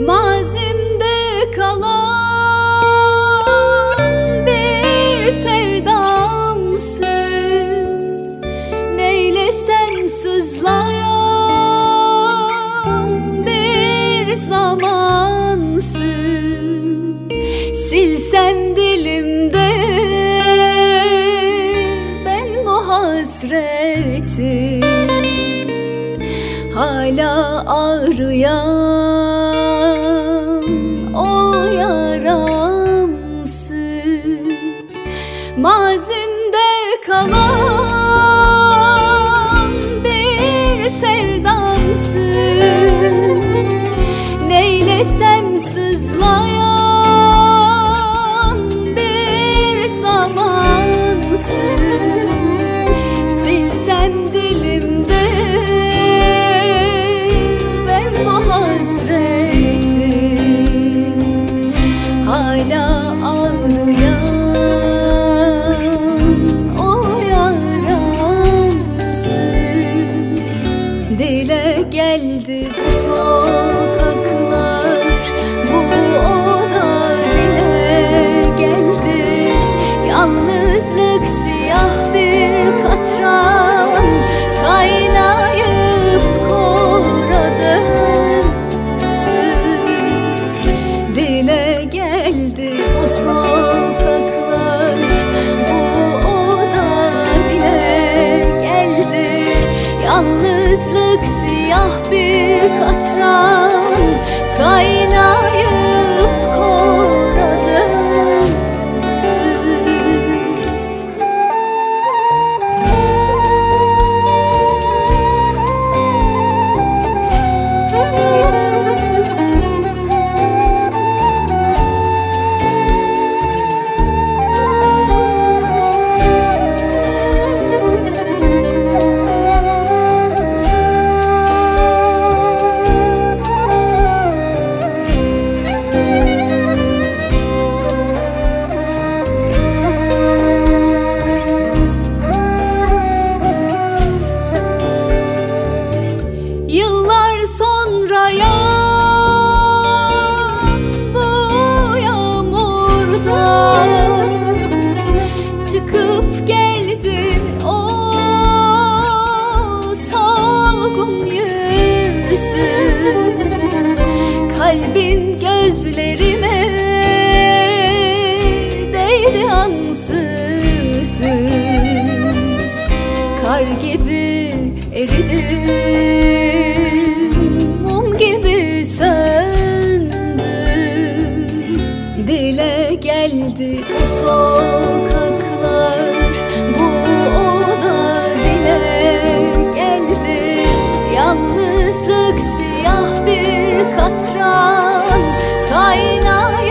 Mazimde kalan bir sevdamsın. Neylesem sızlayan bir zamansın. Silsem dilimde ben bu hasreti. Hala ağrıyan Mazimde kalan Dile geldi bu sokaklar. Bu oda dile geldi. Yalnızlık siyah bir katran. Kaynayıp kora döndü Dile geldi bu sokaklar. Bu oda bile geldi Yalnızlık siyah bir katran. Kaynayıp Çıkıp geldi o solgun yüzün Kalbin gözlerime değdi ansızın. Kar gibi eridim Yalnızlık siyah bir katran Kaynayıp